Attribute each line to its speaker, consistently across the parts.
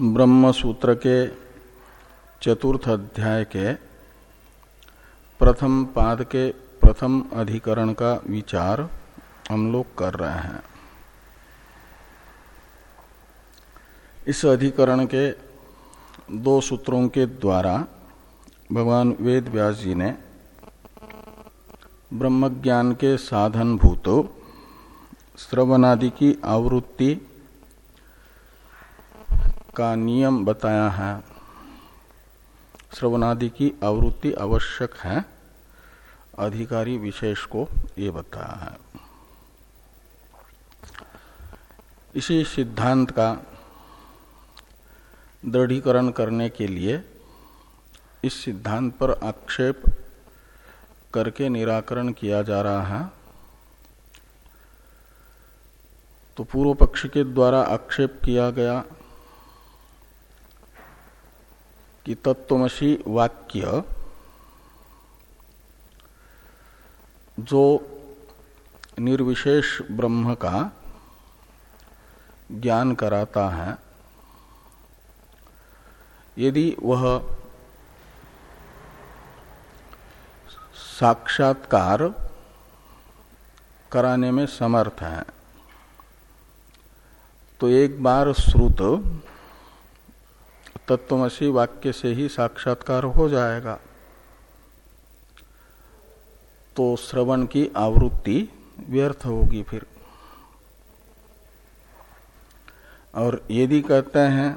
Speaker 1: ब्रह्म सूत्र के चतुर्थ अध्याय के प्रथम पाद के प्रथम अधिकरण का विचार हम लोग कर रहे हैं। इस अधिकरण के दो सूत्रों के द्वारा भगवान वेद व्यास जी ने ब्रह्मज्ञान के साधन भूत श्रवणादि की आवृत्ति का नियम बताया है। श्रवणादि की आवृत्ति आवश्यक है। अधिकारी विशेष को ये बताया है। इसी सिद्धांत का दृढ़ीकरण करने के लिए इस सिद्धांत पर आक्षेप करके निराकरण किया जा रहा है। तो पूर्व पक्ष के द्वारा आक्षेप किया गया कि तत्वमसी वाक्य जो निर्विशेष ब्रह्म का ज्ञान कराता है, यदि वह साक्षात्कार कराने में समर्थ है तो एक बार श्रुत तत्वमसी वाक्य से ही साक्षात्कार हो जाएगा। तो श्रवण की आवृत्ति व्यर्थ होगी फिर। और यदि कहते हैं,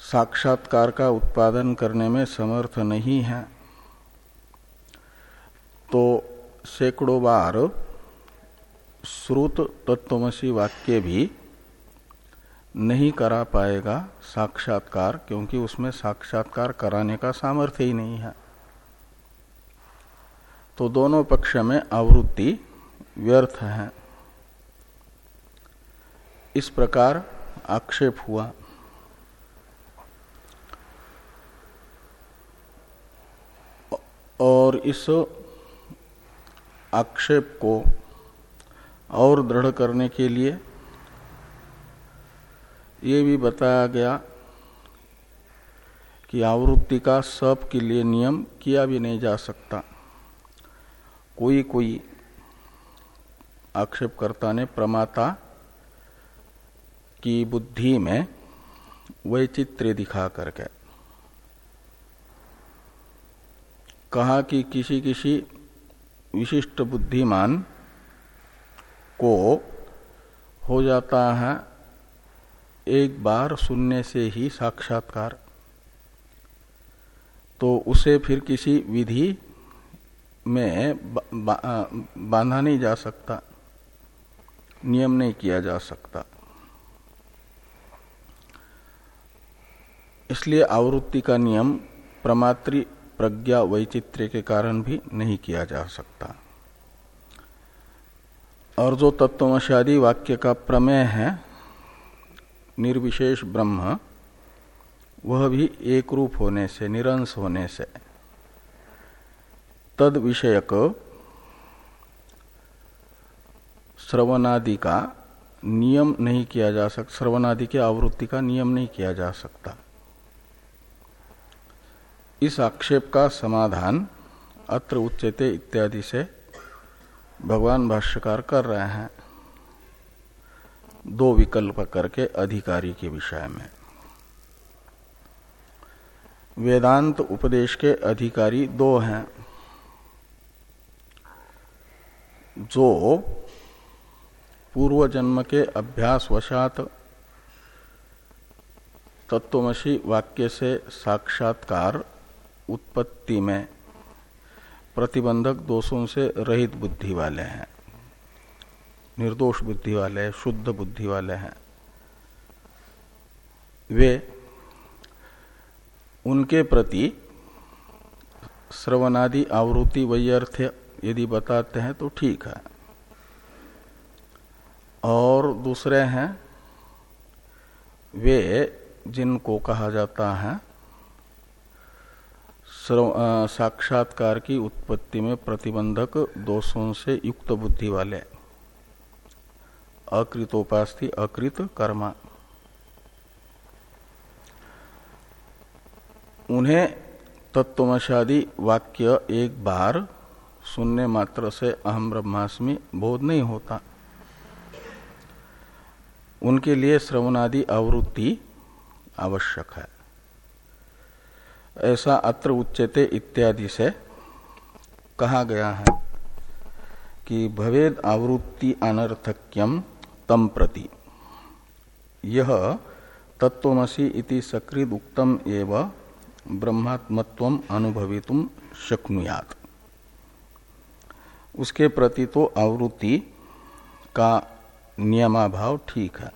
Speaker 1: साक्षात्कार का उत्पादन करने में समर्थ नहीं है तो सैकड़ों बार श्रुत तत्वमसी वाक्य भी नहीं करा पाएगा साक्षात्कार, क्योंकि उसमें साक्षात्कार कराने का सामर्थ्य ही नहीं है। तो दोनों पक्ष में आवृत्ति व्यर्थ है। इस प्रकार आक्षेप हुआ। और इस आक्षेप को और दृढ़ करने के लिए ये भी बताया गया कि आवृत्ति का सब के लिए नियम किया भी नहीं जा सकता। कोई कोई आक्षेपकर्ता ने प्रमाता की बुद्धि में वैचित्र्य दिखा करके कहा कि किसी किसी विशिष्ट बुद्धिमान को हो जाता है एक बार सुनने से ही साक्षात्कार। तो उसे फिर किसी विधि में बांधा नहीं जा सकता, नियम नहीं किया जा सकता। इसलिए आवृत्ति का नियम प्रमात्री प्रज्ञा वैचित्र्य के कारण भी नहीं किया जा सकता। और जो तत्वशादी वाक्य का प्रमेय है निर्विशेष ब्रह्म, वह भी एक रूप होने से निरंश होने से। तद विषयक श्रवणादि का नियम नहीं किया जा सकता श्रवणादि के आवृत्ति का नियम नहीं किया जा सकता। इस आक्षेप का समाधान अत्र उच्चते इत्यादि से भगवान भाष्यकार कर रहे हैं। दो विकल्प करके अधिकारी के विषय में। वेदांत उपदेश के अधिकारी दो हैं। जो पूर्व जन्म के अभ्यास वशात तत्वमसी वाक्य से साक्षात्कार उत्पत्ति में प्रतिबंधक दोषों से रहित बुद्धि वाले हैं। निर्दोष बुद्धि वाले शुद्ध बुद्धि वाले हैं। वे उनके प्रति श्रवणादि आवृत्ति वैयर्थ यदि बताते हैं तो ठीक है। और दूसरे हैं, वे जिनको कहा जाता है साक्षात्कार की उत्पत्ति में प्रतिबंधक दोषों से युक्त बुद्धि वाले। अकृतोपास्ति, अकृत कर्मा। उन्हें तत्वशादी वाक्य एक बार सुनने मात्र से अहम ब्रह्मास्मि बोध नहीं होता। उनके लिए श्रवणादि आवृत्ति आवश्यक है। ऐसा अत्र उच्चते इत्यादि से कहा गया है कि भवेद आवृत्ति अनर्थक्यम तम प्रति। यह तत्वमसी इति सकृद उक्तम एव ब्रह्मात्मत्व अनुभवितुम शक्नुयात। उसके प्रति तो आवृत्ति का नियमाभाव ठीक है।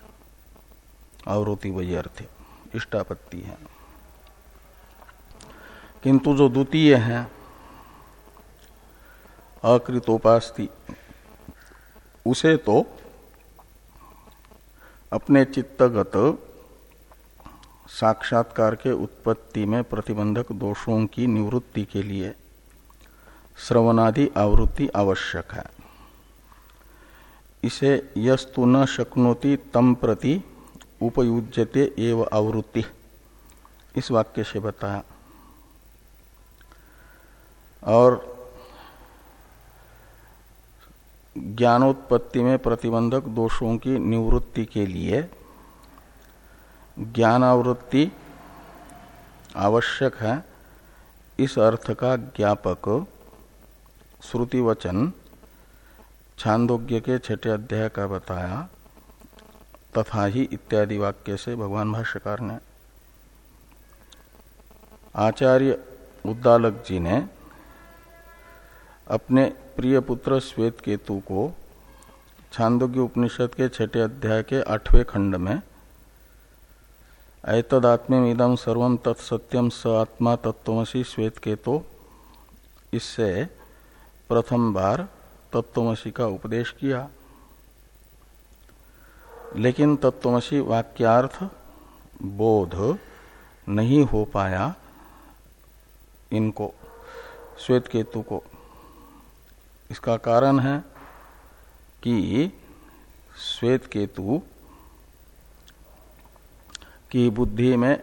Speaker 1: आवृत्ति वही अर्थ इष्टापत्ति है। किंतु जो द्वितीय है, अकृतोपास्ति, उसे तो अपने चित्तगत साक्षात्कार के उत्पत्ति में प्रतिबंधक दोषों की निवृत्ति के लिए श्रवणादि आवृत्ति आवश्यक है। इसे यस्तु न शक्नोति तम प्रति उपयुज्यते एव आवृत्ति। इस वाक्य से बताया। और ज्ञानोत्पत्ति में प्रतिबंधक दोषों की निवृत्ति के लिए ज्ञानावृत्ति आवश्यक है। इस अर्थ का ज्ञापक श्रुति वचन छांदोग्य के छठे अध्याय का बताया, तथा ही इत्यादि वाक्य से भगवान भाष्यकार ने। आचार्य उद्दालक जी ने अपने प्रिय पुत्र श्वेत केतु को छांदोग्य उपनिषद के छठे अध्याय के आठवें खंड में, ऐतदात्म्यम इदम तत्सत्यम स आत्मा तत्वमसी श्वेत केतो इससे प्रथम बार तत्वमसी का उपदेश किया। लेकिन तत्वमसी वाक्यार्थ बोध नहीं हो पाया इनको श्वेत केतु को। इसका कारण है कि श्वेत केतु की बुद्धि में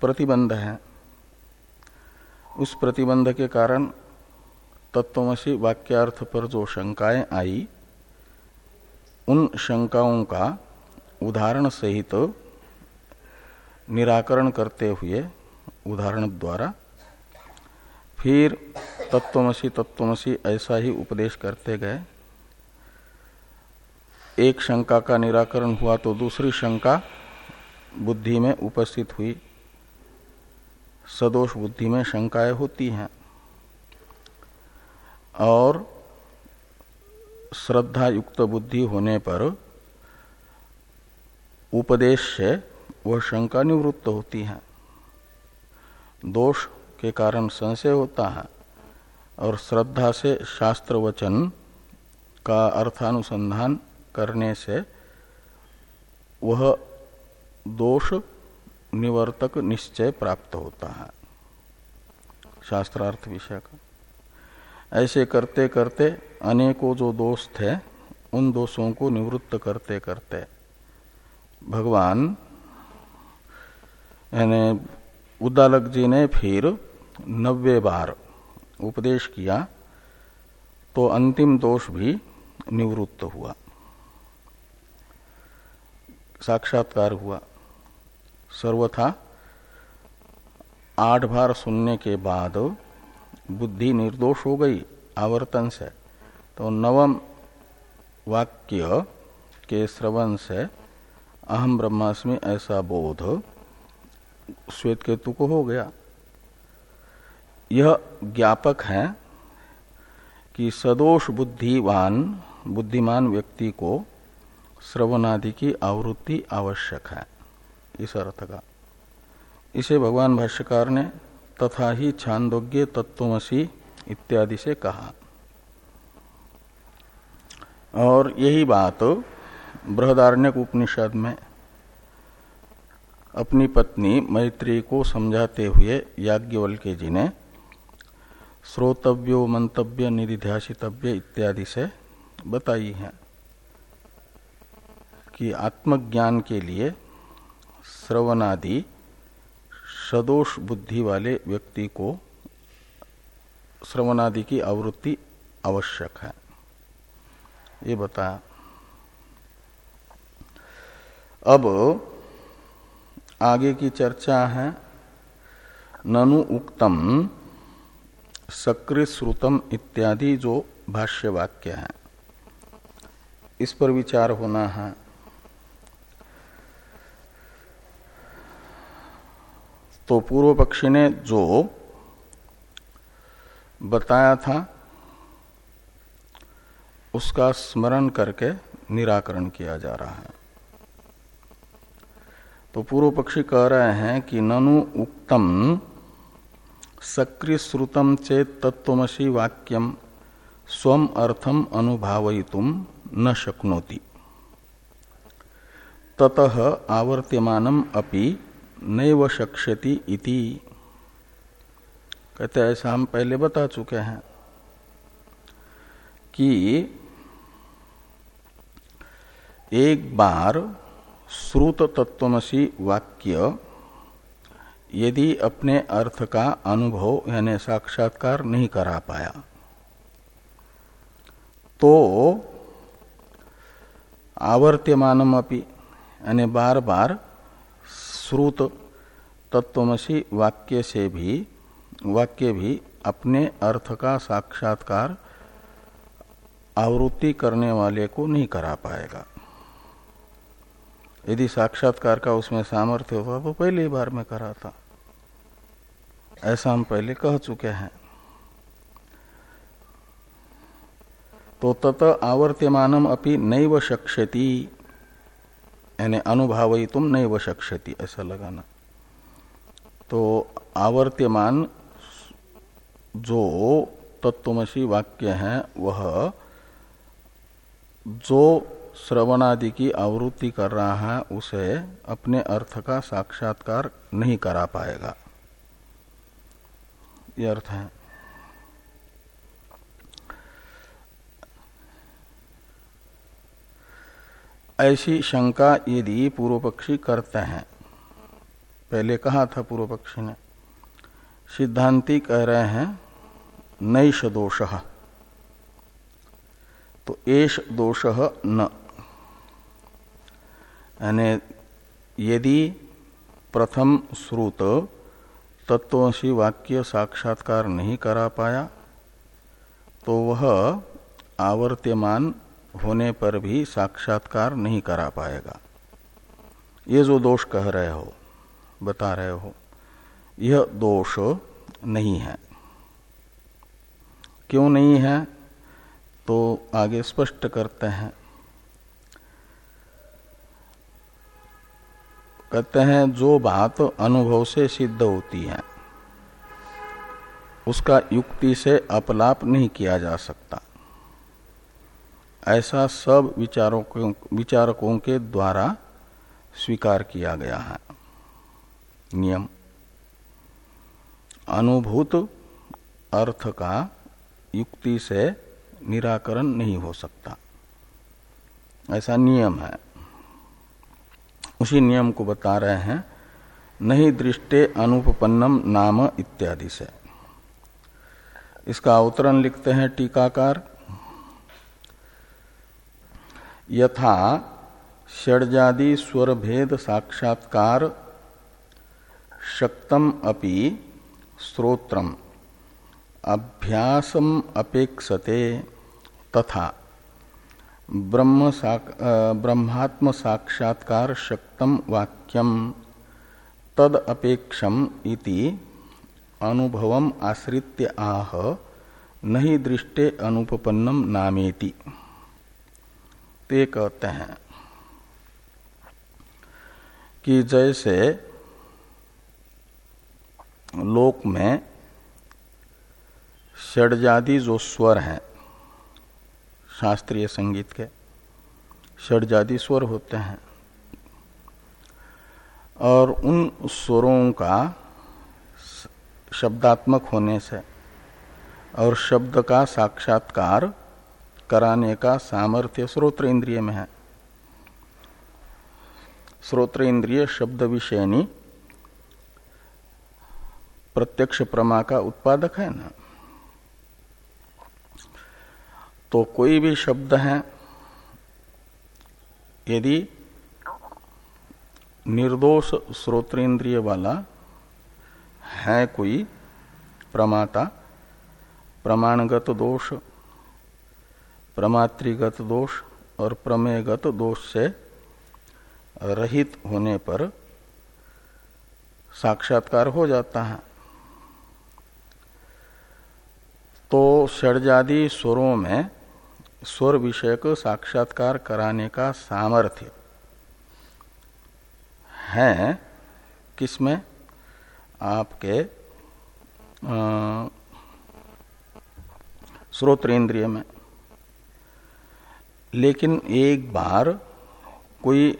Speaker 1: प्रतिबंध है। उस प्रतिबंध के कारण तत्वमसी वाक्यार्थ पर जो शंकाएँ आई, उन शंकाओं का उदाहरण सहित तो निराकरण करते हुए, उदाहरण द्वारा फिर तत्वमसी तत्वमसी ऐसा ही उपदेश करते गए। एक शंका का निराकरण हुआ तो दूसरी शंका बुद्धि में उपस्थित हुई। सदोष बुद्धि में शंकाएँ होती हैं। और श्रद्धा युक्त बुद्धि होने पर उपदेश से वह शंका निवृत्त होती है। दोष के कारण संशय होता है और श्रद्धा से शास्त्र वचन का अर्थानुसंधान करने से वह दोष निवर्तक निश्चय प्राप्त होता है। शास्त्रार्थ विषय का। ऐसे करते करते अनेकों जो दोष थे, उन दोषों को निवृत्त करते करते भगवान, यानी उद्दालक जी ने फिर नब्बे बार उपदेश किया तो अंतिम दोष भी निवृत्त हुआ। साक्षात्कार हुआ। सर्वथा आठ बार सुनने के बाद बुद्धि निर्दोष हो गई, आवर्तन से। तो नवम वाक्य के श्रवण से अहम ब्रह्मास्मि ऐसा बोध श्वेत केतु को हो गया। यह ज्ञापक है कि सदोष बुद्धिवान, बुद्धिमान व्यक्ति को श्रवणादि की आवृत्ति आवश्यक है। इस अर्थ का। इसे भगवान भाष्यकार ने तथा ही छांदोग्य तत्वमसी इत्यादि से कहा। और यही बात बृहदारण्यक उपनिषद में अपनी पत्नी मैत्री को समझाते हुए याज्ञवल्के जी ने श्रोतव्यो, मंतव्य निधिध्यासितव्य इत्यादि से बताई है कि आत्मज्ञान के लिए श्रवणादि सदोष बुद्धि वाले व्यक्ति को श्रवणादि की आवृत्ति आवश्यक है। ये बताया अब आगे की चर्चा है, ननु उक्तम सकृत श्रुतम इत्यादि जो भाष्य वाक्य है। इस पर विचार होना है। तो पूर्व पक्षी ने जो बताया था, उसका स्मरण करके निराकरण किया जा रहा है। तो पूर्व पक्षी कह रहे हैं कि ननु उक्तम सक्रिय श्रुतम चेत तत्वमसी वाक्यम स्वम अर्थम अनुभावयितुम न शक्नोति। ततः आवर्त्यमानम अपि नैव शक्ष्यति इति। कहते ऐसा हम पहले बता चुके हैं कि एक बार श्रुत तत्वमसी वाक्य यदि अपने अर्थ का अनुभव, यानी साक्षात्कार नहीं करा पाया तो आवर्त्यमानम अपि, यानी बार बार श्रुत तत्वमसी वाक्य से भी, वाक्य भी अपने अर्थ का साक्षात्कार आवृत्ति करने वाले को नहीं करा पाएगा। यदि साक्षात्कार का उसमें सामर्थ्य होता तो पहली बार में करा था। ऐसा हम पहले कह चुके हैं। तो तत आवर्त्यमानम अपनी नैव शक्ष्यति, यानी अनुभावी तुम नैव शक्ष्यति, ऐसा लगाना। तो आवर्त्यमान जो तत्वमसी वाक्य है, वह जो श्रवणादि की आवृत्ति कर रहा है, उसे अपने अर्थ का साक्षात्कार नहीं करा पाएगा। ये अर्थ है। ऐसी शंका यदि पूर्व पक्षी करते हैं, पहले कहा था पूर्व पक्षी ने, सिद्धांति कह रहे हैं नैश दोष। तो एश दोष न। यानी यदि प्रथम श्रुत तत्वसी वाक्य साक्षात्कार नहीं करा पाया तो वह आवर्त्यमान होने पर भी साक्षात्कार नहीं करा पाएगा। ये जो दोष कह रहे हो, बता रहे हो, यह दोष नहीं है। क्यों नहीं है? तो आगे स्पष्ट करते हैं। कहते हैं, जो बात अनुभव से सिद्ध होती है, उसका युक्ति से अपलाप नहीं किया जा सकता। ऐसा सब विचारकों विचारकों के द्वारा स्वीकार किया गया है। नियम। अनुभूत अर्थ का युक्ति से निराकरण नहीं हो सकता। ऐसा नियम है। उसी नियम को बता रहे हैं, नहीं दृष्टे अनुपन्नम नाम इत्यादि से। इसका अवतरण लिखते हैं टीकाकार। यथा षडजादि स्वर भेद साक्षात्कार शक्तम अपि स्रोत्रम, अभ्यासम अपेक्षते तथा ब्रह्म साक, ब्रह्मात्म साक्षात्कार शक्तम वाक्यम तद अपेक्षम इति अनुभवम आश्रित्य आह नहीं दृष्टे अनुपन्नम नामेति। ते कहते हैं कि जैसे लोक में षडजादी जो स्वर हैं शास्त्रीय संगीत के षडजादी स्वर होते हैं। और उन स्वरों का शब्दात्मक होने से और शब्द का साक्षात्कार कराने का सामर्थ्य स्रोत्र इंद्रिय में है। स्रोत्र इंद्रिय शब्द विषयनी प्रत्यक्ष प्रमा का उत्पादक है ना? तो कोई भी शब्द है, यदि निर्दोष श्रोत्रेंद्रिय वाला है कोई, प्रमाता, प्रमाणगत दोष प्रमातृगत दोष और प्रमेयगत दोष से रहित होने पर साक्षात्कार हो जाता है। तो षडजादी स्वरों में स्वर विषयक साक्षात्कार कराने का सामर्थ्य है। किसमें? आपके श्रोत्रेंद्रिय में लेकिन एक बार कोई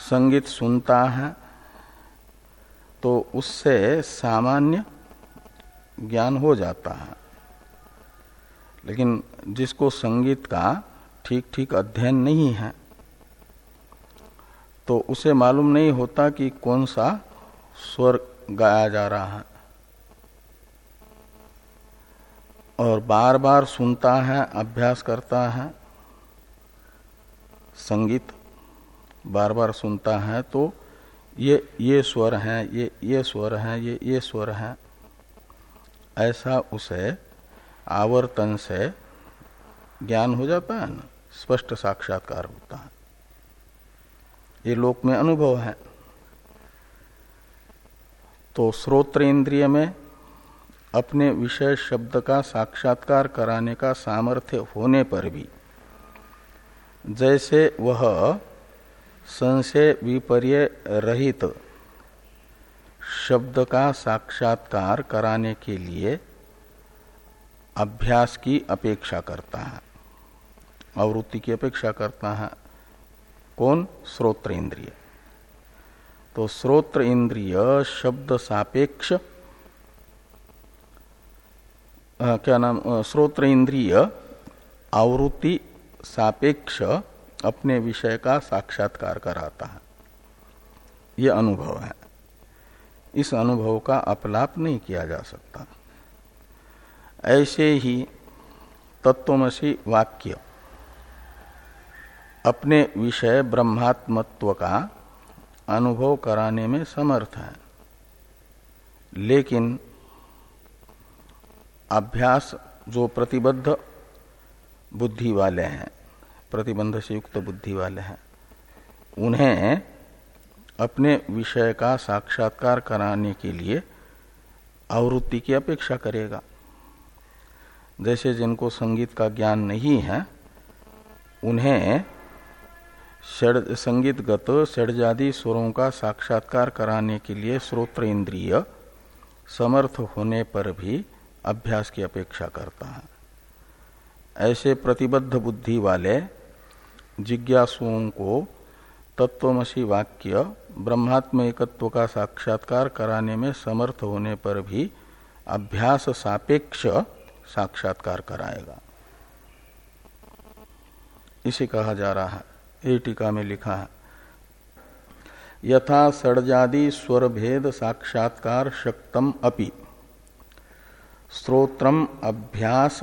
Speaker 1: संगीत सुनता है तो उससे सामान्य ज्ञान हो जाता है। लेकिन जिसको संगीत का ठीक ठीक अध्ययन नहीं है तो उसे मालूम नहीं होता कि कौन सा स्वर गाया जा रहा है। और बार बार सुनता है, अभ्यास करता है, संगीत बार बार सुनता है तो ये ये स्वर हैं, ये ये स्वर हैं, ये ये स्वर हैं, ऐसा उसे आवर्तन से ज्ञान हो जाता है ना, स्पष्ट साक्षात्कार होता है। ये लोक में अनुभव है। तो श्रोत्र इंद्रिय में अपने विषय शब्द का साक्षात्कार कराने का सामर्थ्य होने पर भी, जैसे वह संशय विपर्य रहित शब्द का साक्षात्कार कराने के लिए अभ्यास की अपेक्षा करता है आवृत्ति की अपेक्षा करता है। कौन? श्रोत्र इंद्रिय। तो श्रोत्र इंद्रिय शब्द सापेक्ष आ, क्या नाम? श्रोत्र इंद्रिय आवृत्ति सापेक्ष अपने विषय का साक्षात्कार कराता है। ये अनुभव है। इस अनुभव का अपलाप नहीं किया जा सकता। ऐसे ही तत्वमसी वाक्य। अपने विषय ब्रह्मात्मत्व का अनुभव कराने में समर्थ है। लेकिन अभ्यास जो प्रतिबद्ध बुद्धि वाले हैं, प्रतिबंध से युक्त बुद्धि वाले हैं, उन्हें अपने विषय का साक्षात्कार कराने के लिए आवृत्ति की अपेक्षा करेगा। जैसे जिनको संगीत का ज्ञान नहीं है, उन्हें संगीतगत षडजादी स्वरों का साक्षात्कार कराने के लिए श्रोत्र इंद्रिय समर्थ होने पर भी अभ्यास की अपेक्षा करता है। ऐसे प्रतिबद्ध बुद्धि वाले जिज्ञासुओं को तत्वमसी वाक्य ब्रह्मात्म एकत्व का साक्षात्कार कराने में समर्थ होने पर भी अभ्यास सापेक्ष साक्षात्कार कराएगा। इसे कहा जा रहा है। ये टीका में लिखा है यथा सड़जादि स्वर भेद साक्षात्कार शक्तम अपि। स्त्रोत्रम अभ्यास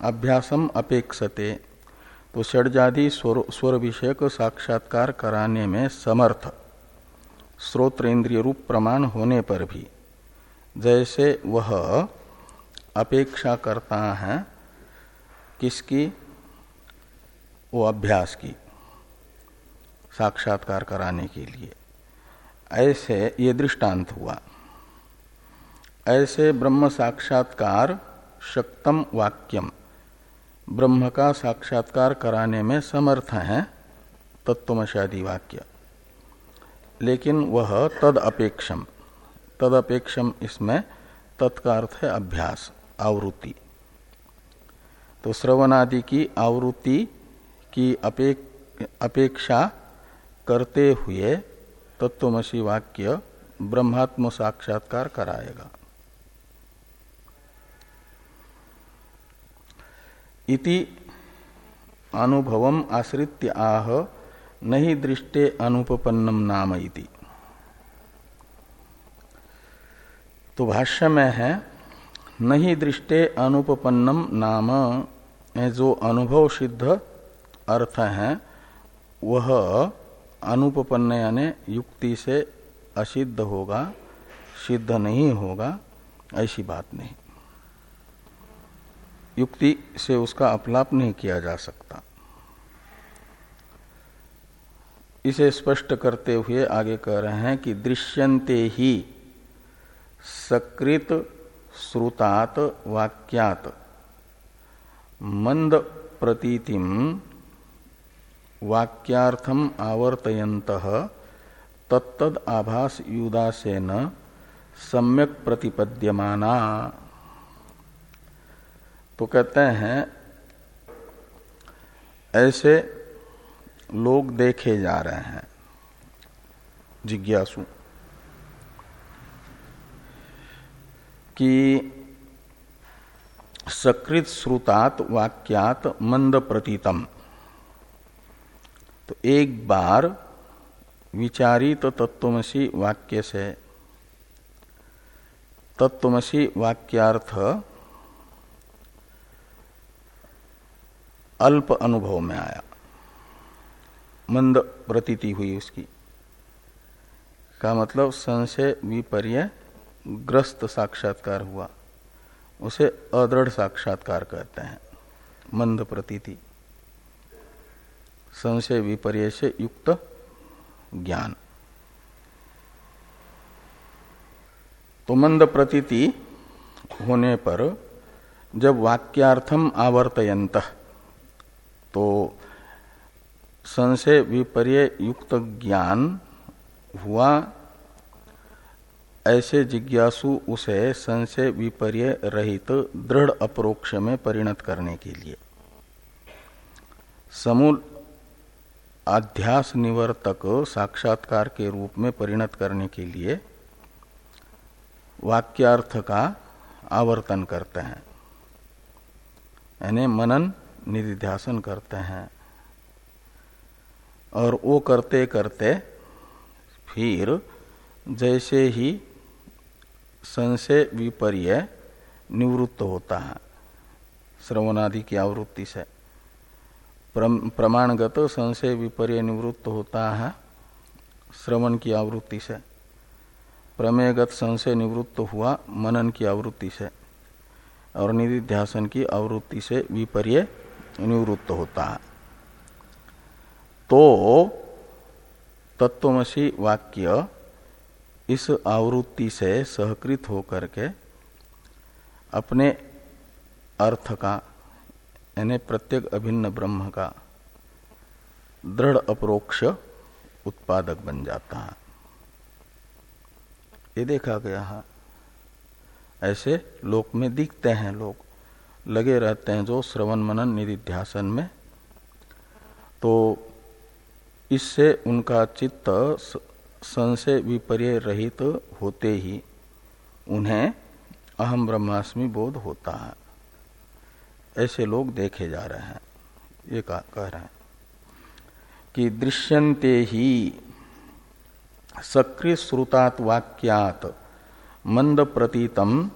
Speaker 1: अभ्यासम अपेक्षते। तो षडजादि स्वर, स्वर विषयक साक्षात्कार कराने में समर्थ। स्रोत्र इंद्रिय रूप प्रमाण होने पर भी जैसे वह अपेक्षा करता है किसकी? वो अभ्यास की, साक्षात्कार कराने के लिए। ऐसे ये दृष्टांत हुआ। ऐसे ब्रह्म साक्षात्कार शक्तम वाक्यम। ब्रह्म का साक्षात्कार कराने में समर्थ है तत्वमशादी वाक्य। लेकिन वह तद अपेक्षम तद अपेक्षम इसमें तत्का अर्थ है अभ्यास। आवृत्ति। तो श्रवणादि की आवृत्ति की अपेक, अपेक्षा करते हुए तत्वमसी वाक्य ब्रह्मात्म साक्षात्कार कराएगा। इति अनुभवम आश्रित्य आह नहीं दृष्टे अनुपन्नम नाम इति। तो भाष्य में है नहीं दृष्टे अनुपन्नम नाम। जो अनुभव सिद्ध अर्थ है, वह अनुपन्न यानी युक्ति से असिद्ध होगा, सिद्ध नहीं होगा, ऐसी बात नहीं। युक्ति से उसका अपलाप नहीं किया जा सकता। इसे स्पष्ट करते हुए आगे कह रहे हैं कि दृश्यंते ही सकृत श्रुतात वाक्यात। मंद प्रतीतिम वाक्यार्थम आवर्तयंत तत्तद आभास युदासेन सम्यक प्रतिपद्यमाना। तो कहते हैं, ऐसे लोग देखे जा रहे हैं। जिज्ञासु। कि सकृत श्रुतात वाक्यात मंद प्रतीतम। तो एक बार विचारित तत्वमसी वाक्य से, तत्वमसी वाक्यार्थ अल्प अनुभव में आया। मंद प्रतीति हुई उसकी। का मतलब संशय, विपर्य ग्रस्त साक्षात्कार हुआ। उसे अदृढ़ साक्षात्कार कहते हैं। मंद प्रतीति। संशय विपर्य से युक्त ज्ञान। तो मंद प्रतीति होने पर जब वाक्यार्थम आवर्तयंत तो संशय विपर्य युक्त ज्ञान हुआ ऐसे जिज्ञासु उसे संशय विपर्य रहित दृढ़ अप्रोक्ष में परिणत करने के लिए। समूल अध्यास निवर्तक साक्षात्कार के रूप में परिणत करने के लिए वाक्यार्थ का आवर्तन करते हैं। यानी मनन निधिध्यासन करते हैं। और वो करते करते फिर जैसे ही संशय विपर्य निवृत्त होता है। श्रवणादि की आवृत्ति से। प्रमाणगत संशय विपर्य निवृत्त होता है श्रवण की आवृत्ति से। प्रमेयगत संशय निवृत्त हुआ मनन की आवृत्ति से। और निधिध्यासन की आवृत्ति से विपर्य निवृत्त होता है। तो तत्वमसी वाक्य इस आवृत्ति से सहकृत होकर के अपने अर्थ का, यानी प्रत्येक अभिन्न ब्रह्म का दृढ़ अप्रोक्ष उत्पादक बन जाता है। ये देखा गया है। ऐसे लोक में दिखते हैं लोग, लगे रहते हैं जो श्रवण मनन निधिध्यासन में। तो इससे उनका चित्त संशय विपर्य रहित तो होते ही उन्हें अहम ब्रह्मास्मि बोध होता है। ऐसे लोग देखे जा रहे हैं। ये कह रहे हैं कि दृश्यंते ही सक्रिय श्रुतात वाक्यात मंद प्रतीतम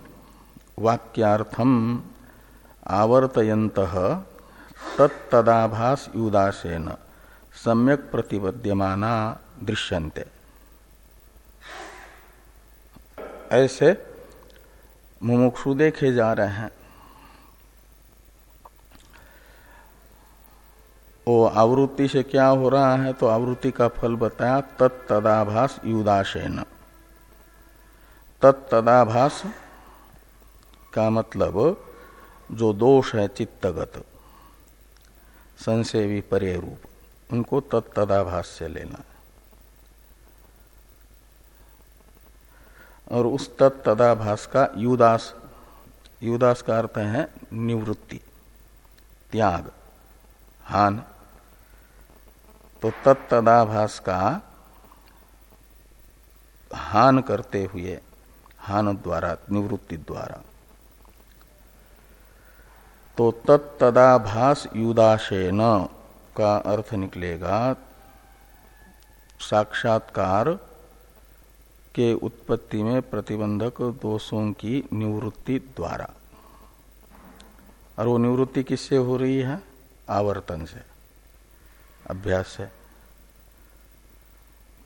Speaker 1: वाक्यार्थम आवर्तयंत तत्तदाभास युदासेन सम्यक प्रतिपद्यमाना दृश्यन्ते। ऐसे मुमुक्षु देखे जा रहे हैं। वो आवृत्ति से क्या हो रहा है? तो आवृत्ति का फल बताया, तत्तदाभास युदाशेन तत्तदाभास का मतलब जो दोष है चित्तगत संशय विपर्य रूप, उनको तत्तदाभास से लेना। और उस तत्तदाभास का युदास युदास का अर्थ है निवृत्ति, त्याग, हान। तो तत्तदाभास का हान करते हुए, हान द्वारा, निवृत्ति द्वारा। तो तत्तदाभास युदाशेन का अर्थ निकलेगा साक्षात्कार के उत्पत्ति में प्रतिबंधक दोषों की निवृत्ति द्वारा। और वो निवृत्ति किससे हो रही है? आवर्तन से। अभ्यास से।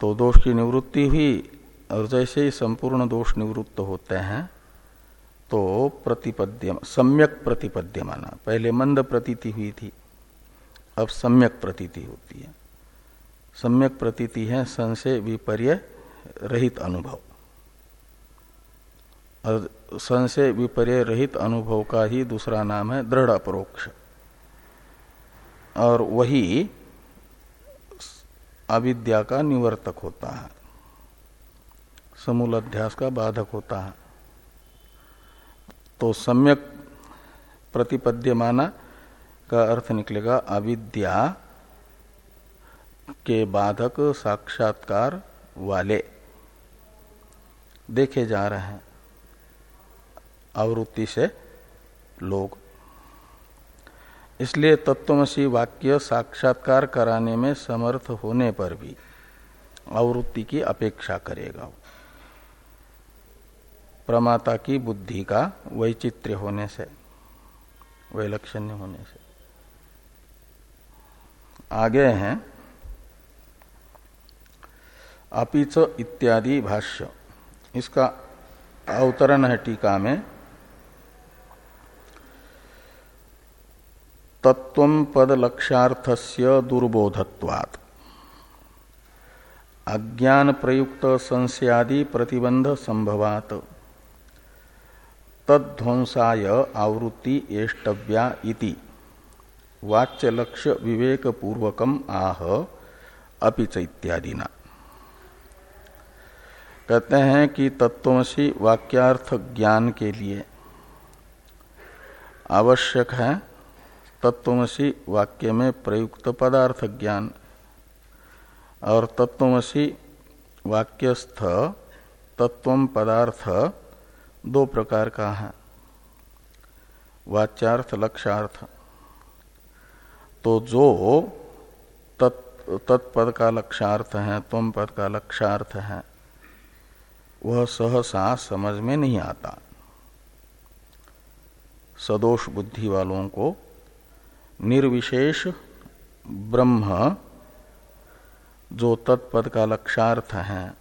Speaker 1: तो दोष की निवृत्ति हुई और जैसे ही संपूर्ण दोष निवृत्त होते हैं तो प्रतिपद्य सम्यक प्रतिपद्य माना। पहले मंद प्रतीति हुई थी, अब सम्यक प्रतीति होती है। सम्यक प्रतीति है संशय विपर्य रहित अनुभव। संशय विपर्य रहित अनुभव का ही दूसरा नाम है दृढ़ अपरोक्ष। और वही अविद्या का निवर्तक होता है। समूल अध्यास का बाधक होता है। तो सम्यक प्रतिपद्य माना का अर्थ निकलेगा अविद्या के बाधक साक्षात्कार वाले। देखे जा रहे हैं। आवृत्ति से लोग। इसलिए तत्वमसी वाक्य साक्षात्कार कराने में समर्थ होने पर भी आवृत्ति की अपेक्षा करेगा। प्रमाता की बुद्धि का वैचित्र्य होने से, वैलक्षण्य होने से। आगे हैं अपिच इत्यादि भाष्य। इसका अवतरण है टीका में। तत्व पद लक्ष्यार्थस्य दुर्बोधत्वात्। अज्ञान प्रयुक्त संस्यादि प्रतिबंध संभवात। तद्ध्वंसाय आवृत्ति एष्टव्या इति। वाच्य लक्ष्य विवेक पूर्वकम आह। अपिच इत्यादि ना कहते हैं कि तत्वसी वाक्यार्थ ज्ञान के लिए आवश्यक है तत्वसी वाक्य में प्रयुक्त पदार्थ ज्ञान। और तत्वसी वाक्यस्थ तत्व पदार्थ दो प्रकार का है। वाच्यार्थ, लक्ष्यार्थ। तो जो तत्पद का लक्ष्यार्थ है तुम पद का लक्ष्यार्थ है वह सहसा समझ में नहीं आता। सदोष बुद्धि वालों को निर्विशेष ब्रह्म जो तत्पद का लक्ष्यार्थ है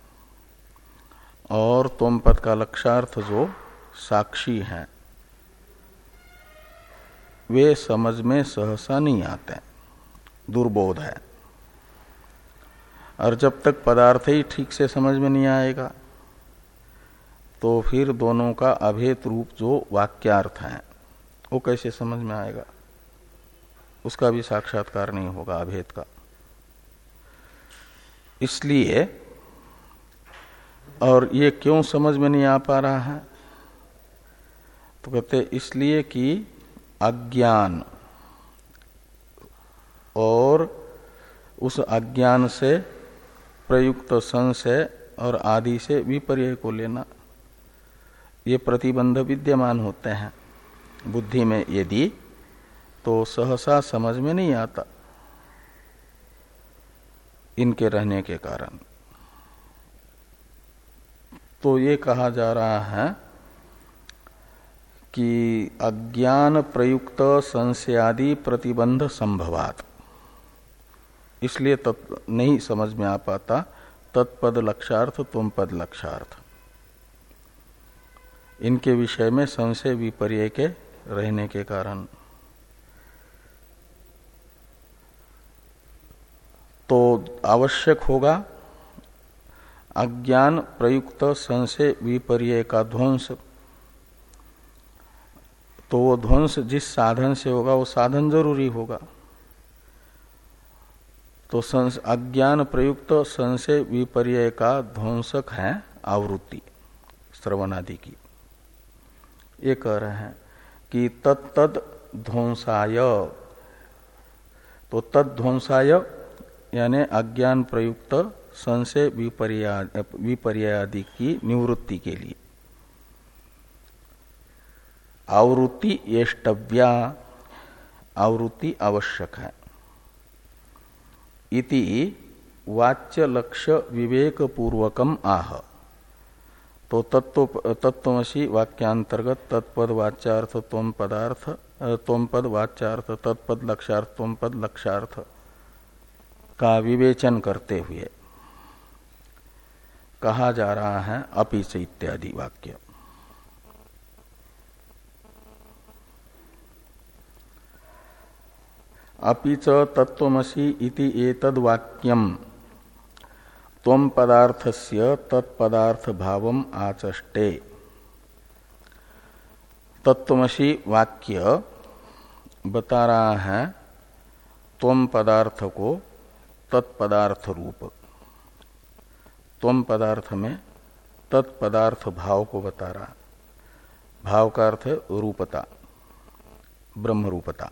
Speaker 1: और तुम पद का लक्ष्यार्थ जो साक्षी है, वे समझ में सहसा नहीं आते, दुर्बोध है। और जब तक पदार्थ ही ठीक से समझ में नहीं आएगा तो फिर दोनों का अभेद रूप जो वाक्यार्थ है, वो कैसे समझ में आएगा? उसका भी साक्षात्कार नहीं होगा, अभेद का। इसलिए, और ये क्यों समझ में नहीं आ पा रहा है? तो कहते, इसलिए कि अज्ञान और उस अज्ञान से प्रयुक्त संशय और आदि से विपर्य को लेना ये प्रतिबंध विद्यमान होते हैं। बुद्धि में यदि तो सहसा समझ में नहीं आता इनके रहने के कारण। तो ये कहा जा रहा है कि अज्ञान प्रयुक्त संशयादि प्रतिबंध संभवात। इसलिए तत् नहीं समझ में आ पाता। तत्पद लक्षार्थ, तुम पद लक्षार्थ। इनके विषय में संशय विपर्य के रहने के कारण। तो आवश्यक होगा, अज्ञान प्रयुक्त संशय विपर्य का ध्वंस। तो वो ध्वंस जिस साधन से होगा, वो साधन ज़रूरी होगा। तो अज्ञान प्रयुक्त संशय विपर्य का ध्वंसक है आवृत्ति, श्रवणादि की। ये कह रहे हैं कि तत्त ध्वंसाय। तो तत्ध्वंसाय यानी अज्ञान प्रयुक्त संशय विपर्यादि की निवृत्ति के लिए। आवृत्ति येष्टव्या आवृत्ति आवश्यक है। इति वाच्य लक्ष्य विवेक पूर्वकम आह। तो तत्व, तत्वमसी वाक्यांतर्गत तत्पद वाच्यार्थ तोम पदार्थ तोम पद वाच्यार्थ, तत्पद लक्षार्थ तोम पद लक्षार्थ का विवेचन करते हुए कहा जा रहा है अपिच इत्यादि वाक्य। अपिच तत्वमसी इति एतद वाक्यम। तम पदार्थ से तत्पदार्थ भाव आचष्टे। तत्वमसी वाक्य बता रहा है तम पदार्थ को तत्पदार्थ रूप तम पदार्थ में तत्पदार्थ भाव को बता रहा भाव का अर्थ रूपता ब्रह्म रूपता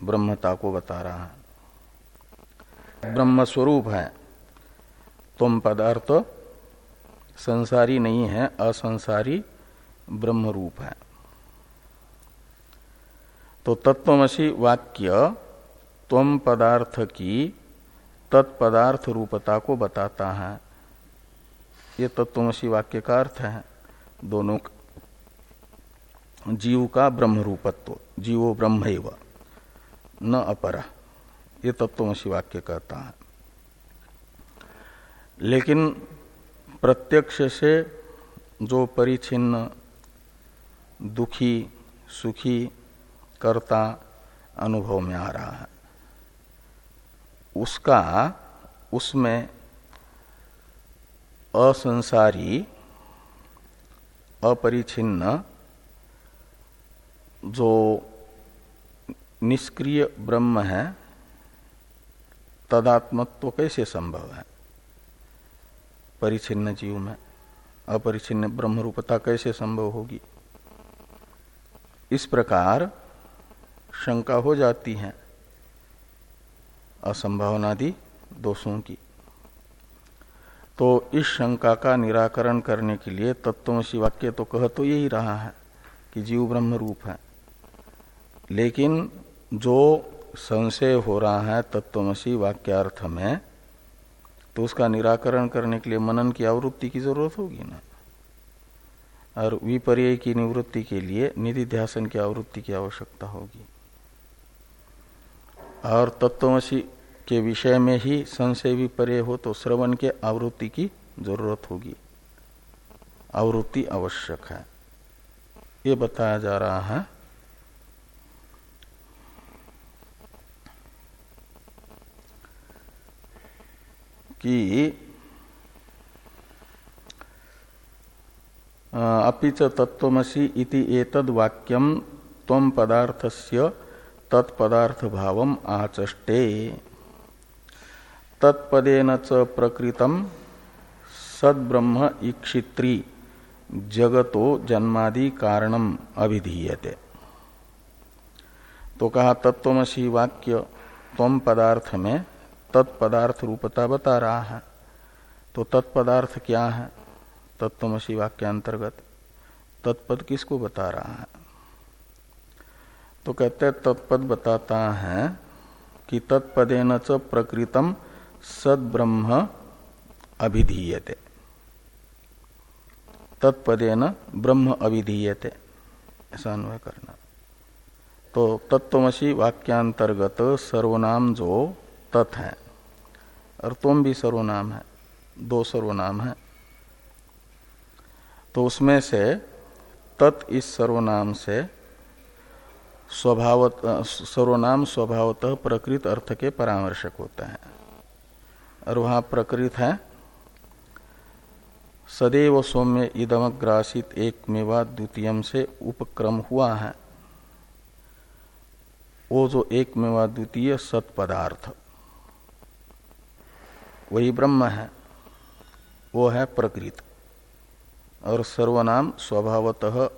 Speaker 1: ब्रह्मता को बता रहा है ब्रह्म स्वरूप है। तुम पदार्थ संसारी नहीं है, असंसारी ब्रह्म रूप है। तो तत्वमसी वाक्य तुम पदार्थ की तत्पदार्थ रूपता को बताता है। ये तत्वमसी वाक्य का अर्थ है। दोनों जीव का ब्रह्म रूपत्व जीवो ब्रह्म न अपरा। ये तत्वमसी वाक्य कहता है। लेकिन प्रत्यक्ष से जो परिचिन्न दुखी, सुखी कर्ता अनुभव में आ रहा है, उसका, उसमें असंसारी, अपरिचिन्न जो निष्क्रिय ब्रह्म है, तदात्मत्व कैसे संभव है? परिचिन्न जीव में। अपरिचिन्न ब्रह्म रूपता कैसे संभव होगी? इस प्रकार शंका हो जाती है असंभावनादि दोषों की। तो इस शंका का निराकरण करने के लिए तत्वमसी वाक्य तो कह तो यही रहा है कि जीव ब्रह्म रूप है। लेकिन जो संशय हो रहा है तत्वमसी वाक्यार्थ में तो उसका निराकरण करने के लिए मनन की आवृत्ति की ज़रूरत होगी ना। और विपर्य की निवृत्ति के लिए निधि ध्यासन की आवृत्ति की आवश्यकता होगी। और तत्वमसी के विषय में ही संशय विपर्य हो तो श्रवण के आवृत्ति की ज़रूरत होगी। आवृत्ति आवश्यक है। ये बताया जा रहा है कि अपिच तत्वमसी इति वाक्यम तम पदार्थस्य तत्पदार्थ भाव आचष्टे। तत्पदेन च प्रकृतम सद्ब्रह्म इक्षित्री जगतो जन्मादि कारणम अभिधीयते। तो कहा तत्वमसी वाक्य तम पदार्थ में तत्पदार्थ रूपता बता रहा है। तो तत्पदार्थ क्या है? तत्वमसी वाक्य अंतर्गत। तत्पद किसको बता रहा है? तो कहते हैं, तत्पद बताता है कि तत्पदेन च प्रकृतम सद्ब्रह्म अभिधीयते। तत्पदेन ब्रह्म अभिधीयते। ऐसा अन्वय करना। तो तत्वमसी वाक्यांतर्गत सर्वनाम जो तत् है। और तुम भी सर्वनाम है। दो सर्वनाम है। तो उसमें से तत् इस सर्वनाम से स्वभावत सर्वनाम स्वभावतः प्रकृत अर्थ के परामर्शक होते हैं। और वहाँ प्रकृत है। सदैव सौम्य इदमग्रासित एक मेवा द्वितीय से उपक्रम हुआ है। वो जो एक मेवा द्वितीय सत्पदार्थ। वही ब्रह्म है। वो है प्रकृत। और सर्वनाम स्वभावतः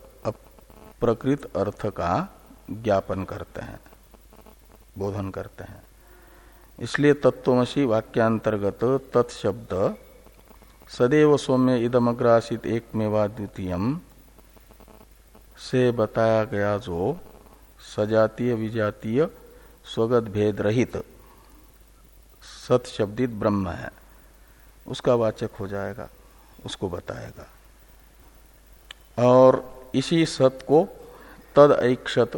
Speaker 1: प्रकृत अर्थ का ज्ञापन करते हैं, बोधन करते हैं। इसलिए तत्वमसी वाक्यांतर्गत तत्शब्द, सदैव सौम्य इदमग्रासित एक मेवा द्वितीय से बताया गया जो सजातीय, विजातीय, स्वगत भेद रहित सत शब्दित ब्रह्म है। उसका वाचक हो जाएगा, उसको बताएगा। और इसी सत को तद ऐक्षत,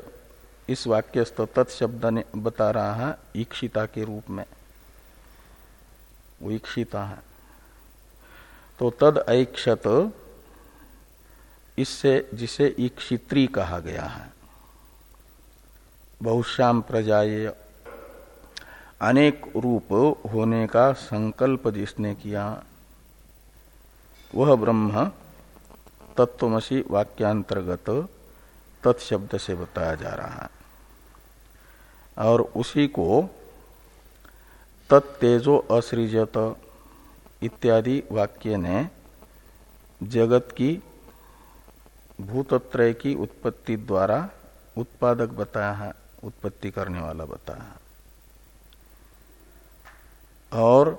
Speaker 1: इस वाक्यस्थ तत्शब्द ने बता रहा है, ईक्षिता के रूप में। वो ईक्षिता है। तो तद ऐक्षत, इससे, जिसे ईक्षित्री कहा गया है। बहुश्याम प्रजाएय अनेक रूप होने का संकल्प जिसने किया, वह ब्रह्म तत्वमसी वाक्यांतर्गत तत्शब्द से बताया जा रहा है। और उसी को तत्तेजो असृजत इत्यादि वाक्य ने जगत की, भूतत्रय की उत्पत्ति द्वारा उत्पादक बताया है, उत्पत्ति करने वाला बताया है। और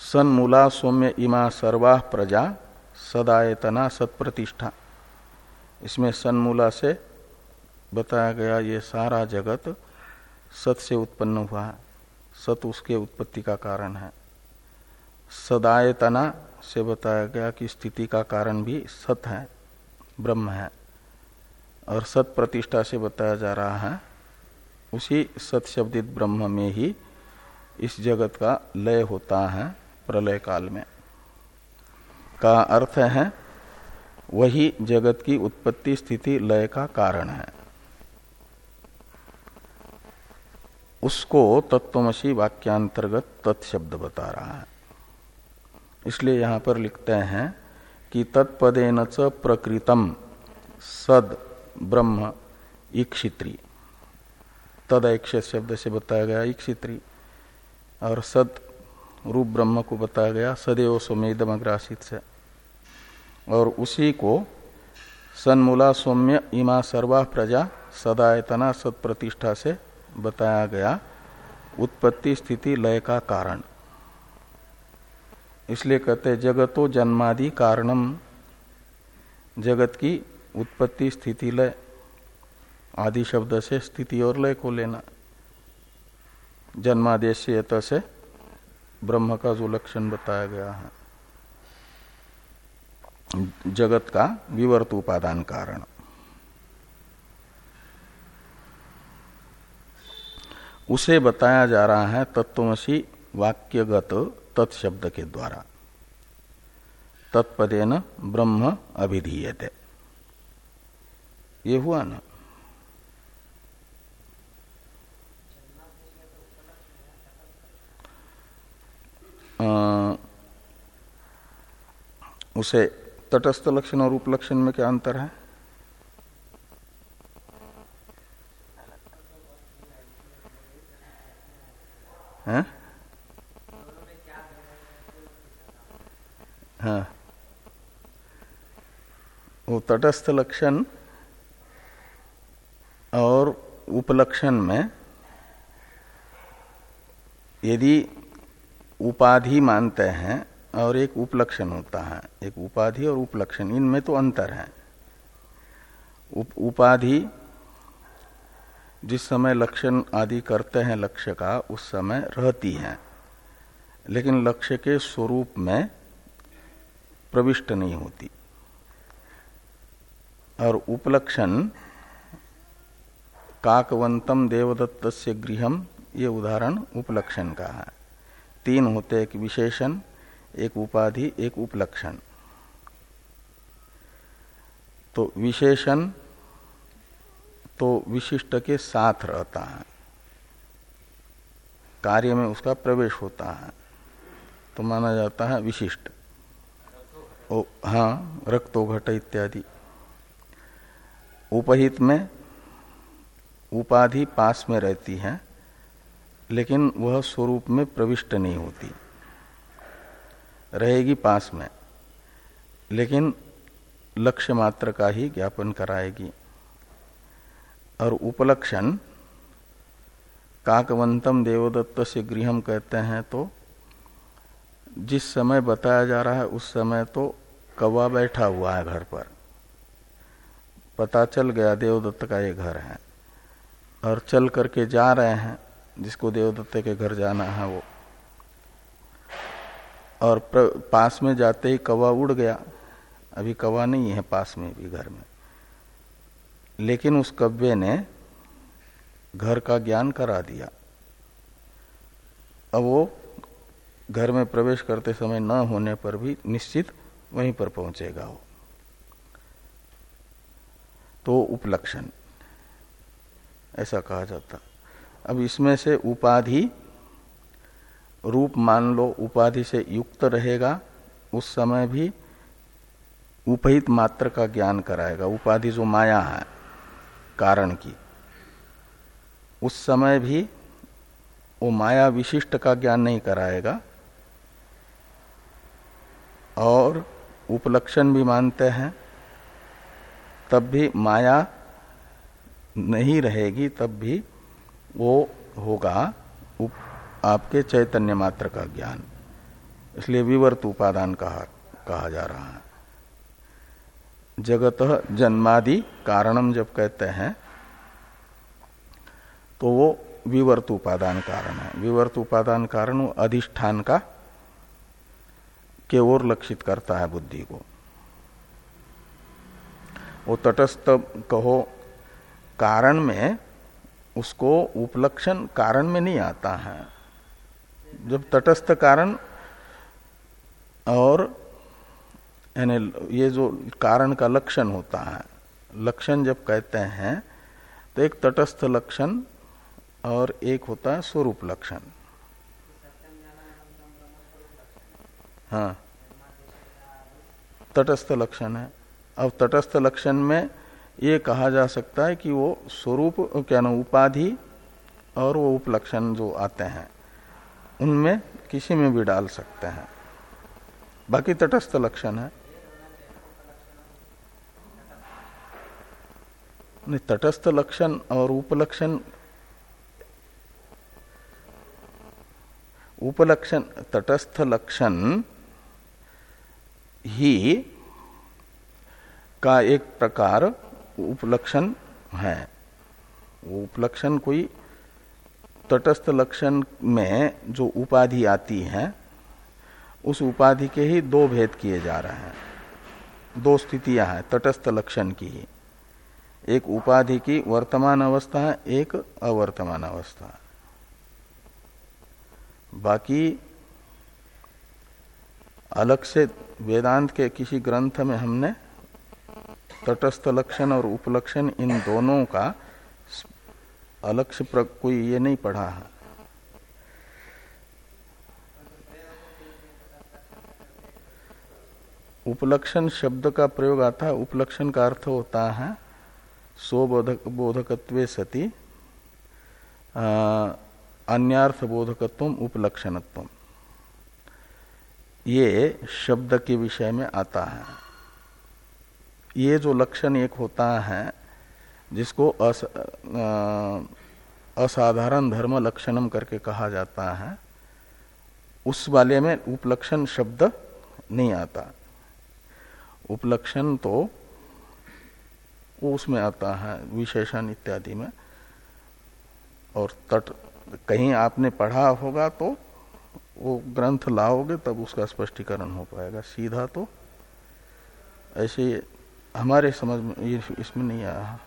Speaker 1: सन्मूला सौम्य इमा सर्वा प्रजा सदायतना सत्प्रतिष्ठा। इसमें सन्मूला से बताया गया ये सारा जगत सत से उत्पन्न हुआ है। सत उसके उत्पत्ति का कारण है। सदायतना से बताया गया कि स्थिति का कारण भी सत है, ब्रह्म है। और सत प्रतिष्ठा से बताया जा रहा है उसी सत शब्दित ब्रह्म में ही इस जगत का लय होता है प्रलय काल में। का अर्थ है, वही जगत की उत्पत्ति स्थिति लय का कारण है। उसको तत्वमसी वाक्यांतर्गत तत्शब्द बता रहा है। इसलिए यहाँ पर लिखते हैं कि तत्पदेन च प्रकृतम सद ब्रह्म इक्षित्री तद शब्द से बताया गया इक्षित्री और सद रूप ब्रह्म को बताया गया, सदैव सौम्यदम अग्रासित से। और उसी को सन्मूला सौम्य इमा सर्वा प्रजा सदायतना सत प्रतिष्ठा से बताया गया, उत्पत्ति स्थिति लय का कारण। इसलिए कहते जगतो जन्मादि कारणम, जगत की उत्पत्ति स्थिति लय। आदि शब्द से स्थिति और लय को लेना। जन्मादेश से ब्रह्म का जो लक्षण बताया गया है। जगत का विवर्त उपादान कारण। उसे बताया जा रहा है तत्वमसी वाक्यगत तत्शब्द के द्वारा। तत्पदेन ब्रह्म अभिधीयते। ये हुआ ना? उसे तटस्थ लक्षण और उपलक्षण में क्या अंतर है हैं? वो तटस्थ लक्षण और उपलक्षण में यदि उपाधि मानते हैं और एक उपलक्षण होता है। एक उपाधि और उपलक्षण इनमें तो अंतर है। उप, उपाधि जिस समय लक्षण आदि करते हैं लक्ष्य का उस समय रहती है। लेकिन लक्ष्य के स्वरूप में प्रविष्ट नहीं होती। और उपलक्षण काकवंतम देवदत्त से गृहम ये उदाहरण उपलक्षण का है। तीन होते हैं एक विशेषण, एक उपाधि, एक उपलक्षण। तो विशेषण तो विशिष्ट के साथ रहता है। कार्य में उसका प्रवेश होता है। तो माना जाता है विशिष्ट। ओ हाँ रक्तो घट इत्यादि। उपहित में उपाधि पास में रहती है। लेकिन वह स्वरूप में प्रविष्ट नहीं होती। रहेगी पास में, लेकिन लक्ष्य मात्र का ही ज्ञापन कराएगी। और उपलक्षण, काकवंतम देवदत्त से गृहम कहते हैं तो जिस समय बताया जा रहा है उस समय तो कौवा बैठा हुआ है घर पर। पता चल गया देवदत्त का ये घर है। और चल करके जा रहे हैं। जिसको देवदत्त के घर जाना है वो। और पास में जाते ही कवा उड़ गया। अभी कवा नहीं है पास में भी घर में। लेकिन उस कव्य ने घर का ज्ञान करा दिया। अब वो घर में प्रवेश करते समय न होने पर भी निश्चित वहीं पर पहुंचेगा वो। तो उपलक्षण, ऐसा कहा जाता। अब इसमें से उपाधि रूप मान लो, उपाधि से युक्त रहेगा, उस समय भी उपहित मात्र का ज्ञान कराएगा। उपाधि जो माया है, कारण की, उस समय भी वो माया विशिष्ट का ज्ञान नहीं कराएगा। और उपलक्षण भी मानते हैं, तब भी माया नहीं रहेगी, तब भी वो होगा आपके चैतन्य मात्र का ज्ञान। इसलिए विवर्त उपादान कहा कहा जा रहा है। जगत जन्मादि कारणम जब कहते हैं तो वो विवर्त उपादान कारण है। विवर्त उपादान कारण अधिष्ठान का, के ओर लक्षित करता है बुद्धि को। वो तटस्थ कहो, कारण में उसको उपलक्षण कारण में नहीं आता है। जब तटस्थ कारण और, यानी ये जो कारण का लक्षण होता है, लक्षण जब कहते हैं तो एक तटस्थ लक्षण और एक होता है स्वरूप लक्षण। हाँ तटस्थ लक्षण है। अब तटस्थ लक्षण में ये कहा जा सकता है कि वो स्वरूप, क्या ना उपाधि और वो उपलक्षण जो आते हैं, उनमें किसी में भी डाल सकते हैं। बाकी तटस्थ लक्षण है। नहीं, तटस्थ लक्षण और उपलक्षण उपलक्षण, तटस्थ लक्षण ही का एक प्रकार उपलक्षण है। उपलक्षण कोई तटस्थ लक्षण में जो उपाधि आती है, उस उपाधि के ही दो भेद किए जा रहे हैं। दो स्थितियाँ हैं, तटस्थ लक्षण की ही। एक उपाधि की वर्तमान अवस्था है, एक अवर्तमान अवस्था बाकी अलग से वेदांत के किसी ग्रंथ में हमने तटस्थ लक्षण और उपलक्षण इन दोनों का से कोई ये नहीं पढ़ा है। उपलक्षण शब्द का प्रयोग आता है, उपलक्षण का अर्थ होता है, स्वबोधक बोधकत्व सती अन्यार्थ बोधकत्व उपलक्षणत्व ये शब्द के विषय में आता है। ये जो लक्षण एक होता है जिसको अस, असाधारण धर्म लक्षणम करके कहा जाता है उस वाले में उपलक्षण शब्द नहीं आता। उपलक्षण तो उसमें आता है विशेषण इत्यादि में। और तट कहीं आपने पढ़ा होगा तो वो ग्रंथ लाओगे तब उसका स्पष्टीकरण हो पाएगा। सीधा तो ऐसे हमारे समझ में ये इसमें नहीं आया।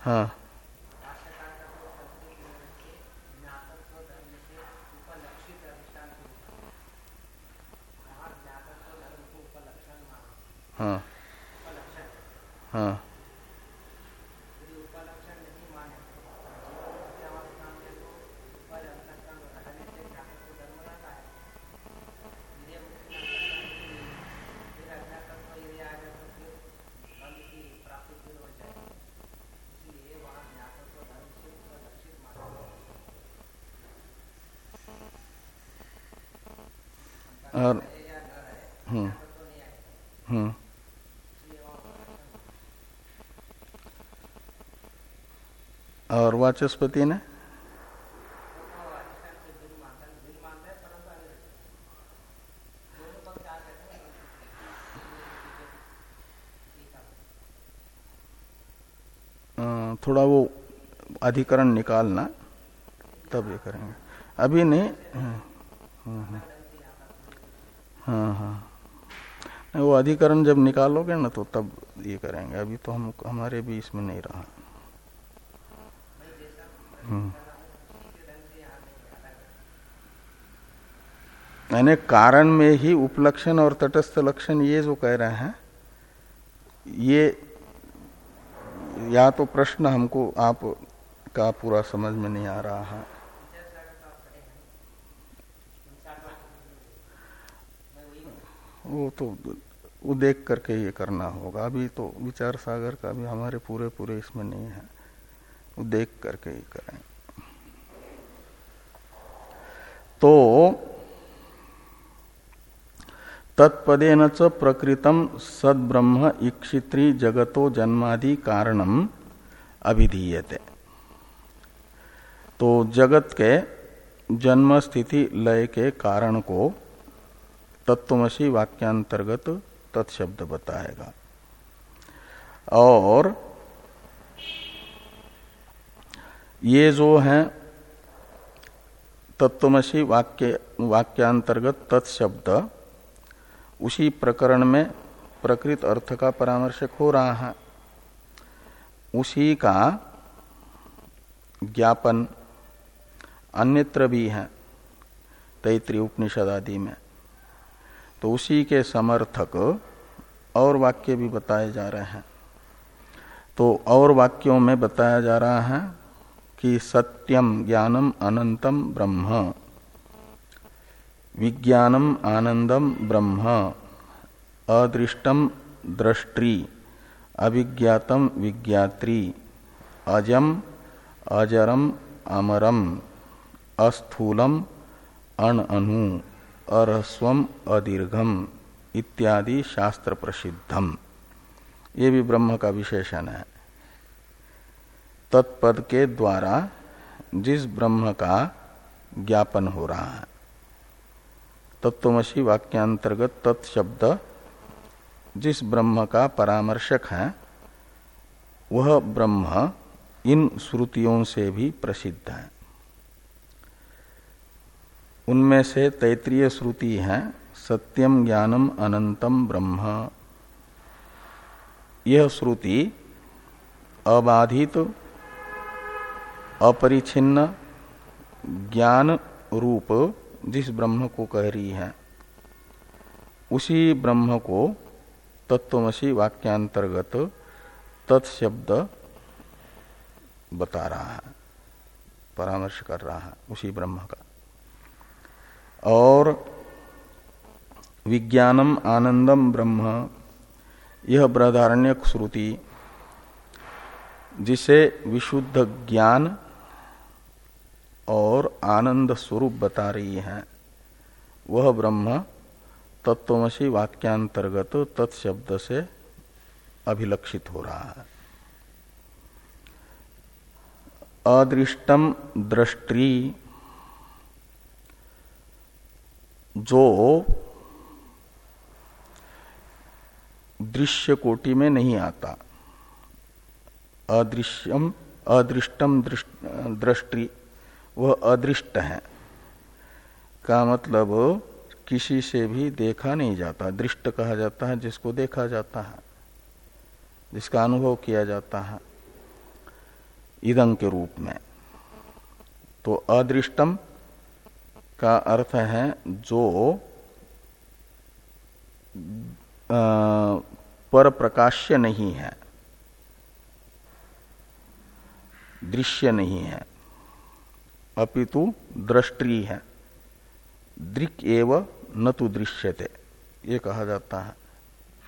Speaker 1: हाँ। हाँ। हाँ। और हम्म हम्म और वाचस्पति ने? थोड़ा वो अधिकरण निकालना, तब ये करेंगे। अभी नहीं हाँ हाँ। वो अधिकरण जब निकालोगे ना तो तब ये करेंगे। अभी तो हम, हमारे भी इसमें नहीं रहा। हम्म। यानी कारण में ही उपलक्षण और तटस्थ लक्षण ये जो कह रहे हैं, ये या तो प्रश्न हमको आप का पूरा समझ में नहीं आ रहा है। वो तो वो देख करके ये करना होगा। अभी तो विचार सागर का भी हमारे पूरे पूरे इसमें नहीं है। वो देख करके ये करें। तो तत्पदेन च प्रकृतम सद्ब्रह्म इक्षित्री जगतो जन्मादि कारणम अभिधीयते। तो जगत के जन्म स्थिति लय के कारण को तत्वमसी वाक्यांतर्गत तत्शब्द बताएगा। और ये जो है तत्वमसी वाक्य, वाक्यांतर्गत तत्शब्द, उसी प्रकरण में प्रकृत अर्थ का परामर्शक हो रहा है। उसी का ज्ञापन अन्यत्र भी है, तैतृय उपनिषद आदि में। तो उसी के समर्थक और वाक्य भी बताए जा रहे हैं। तो और वाक्यों में बताया जा रहा है कि सत्यम ज्ञानम अनंतम ब्रह्म, विज्ञानम आनंदम ब्रह्म, अदृष्टम दृष्टि अभिज्ञातम विज्ञात्री, अजम अजरम अमरम, अस्थूलम अण अनु अरस्वम अदीर्घम इत्यादि शास्त्र प्रसिद्धम ये भी ब्रह्म का विशेषण है। तत्पद के द्वारा जिस ब्रह्म का ज्ञापन हो रहा है। तत्वमसी वाक्यांतर्गत तत्शब्द जिस ब्रह्म का परामर्शक है, वह ब्रह्म इन श्रुतियों से भी प्रसिद्ध है। उनमें से तैतृय श्रुति है, सत्यम ज्ञानम अनंतम ब्रह्म। यह श्रुति अबाधित अपरिछिन्न ज्ञान रूप जिस ब्रह्म को कह रही है, उसी ब्रह्म को तत्वमसी वाक्यांतर्गत तत्शब्द बता रहा है, परामर्श कर रहा है उसी ब्रह्म का। और विज्ञानम आनंदम ब्रह्म, यह बृहदारण्य श्रुति, जिसे विशुद्ध ज्ञान और आनंद स्वरूप बता रही है। वह ब्रह्म तत्वमसी वाक्यांतर्गत तत्शब्द से अभिलक्षित हो रहा है। अदृष्टम दृष्टि जो दृश्य कोटि में नहीं आता। अदृश्यम, अदृष्टम दृष्टि वह अदृष्ट है। का मतलब किसी से भी देखा नहीं जाता। दृष्ट कहा जाता है, जिसको देखा जाता है, जिसका अनुभव किया जाता है ईदंग के रूप में। तो अदृष्टम का अर्थ है जो पर प्रकाश्य नहीं है, दृश्य नहीं है, अपितु दृष्टि है, दृक एव न तो दृश्यते, ये कहा जाता है।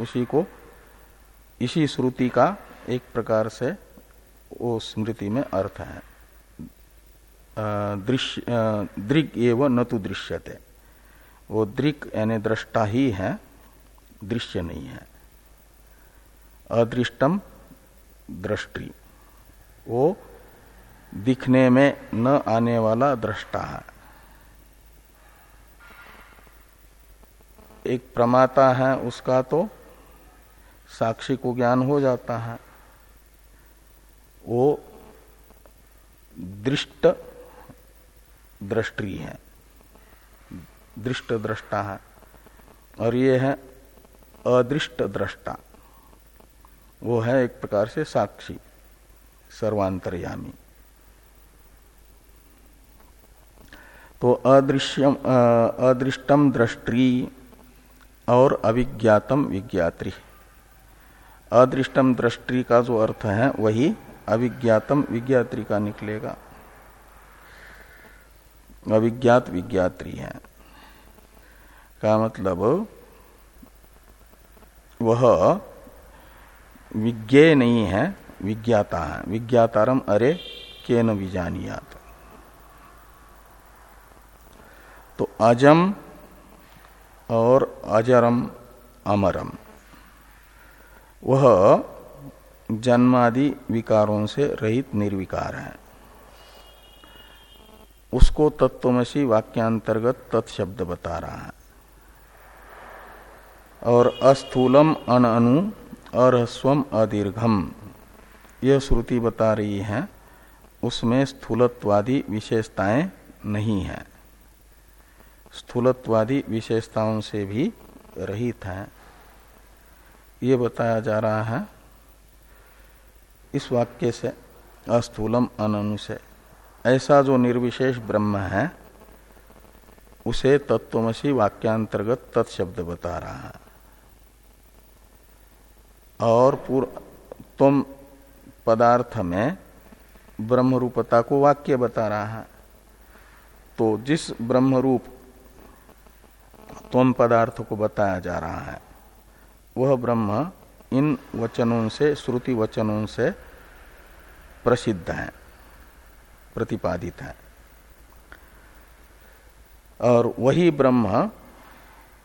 Speaker 1: उसी को, इसी श्रुति का एक प्रकार से वो स्मृति में अर्थ है। दृश्य दृग एवं न तो दृश्यते। वो दृक यानी दृष्टा ही है, दृश्य नहीं है। अदृष्टम दृष्टि। वो दिखने में न आने वाला दृष्टा है। एक प्रमाता है, उसका तो साक्षी को ज्ञान हो जाता है। वो दृष्ट दृष्टि है। दृष्ट दृष्टा है। और ये है अदृष्ट दृष्टा वो है एक प्रकार से साक्षी, सर्वांतरयामी। तो अदृश्यम अदृष्टम दृष्टि और अविज्ञातम विज्ञात्री। अदृष्टम दृष्टि का जो अर्थ है, वही अविज्ञातम विज्ञात्री का निकलेगा। अविज्ञात विज्ञात्री है। का मतलब वह विज्ञे नहीं है, विज्ञाता है। विज्ञातारम अरे के न विजानियात। तो अजम और अजरम अमरम। वह जन्मादि विकारों से रहित निर्विकार है। उसको तत्वमसी वाक्यांतर्गत तत्शब्द बता रहा है। और अस्थूलम अन अनु अरस्वम अदीर्घम, यह श्रुति बता रही है, उसमें स्थूलत्वादी विशेषताएँ नहीं है। स्थूलत्वादी विशेषताओं से भी रहित है। ये बताया जा रहा है, इस वाक्य से, अस्थूलम अनु से। ऐसा जो निर्विशेष ब्रह्म है, उसे तत्वमसी वाक्यांतर्गत तत्शब्द बता रहा है। और तुम पदार्थ में ब्रह्म रूपता को वाक्य बता रहा है। तो जिस ब्रह्म रूप तुम पदार्थ को बताया जा रहा है, वह ब्रह्म इन वचनों से, श्रुति वचनों से प्रसिद्ध है। प्रतिपादित है। और वही ब्रह्म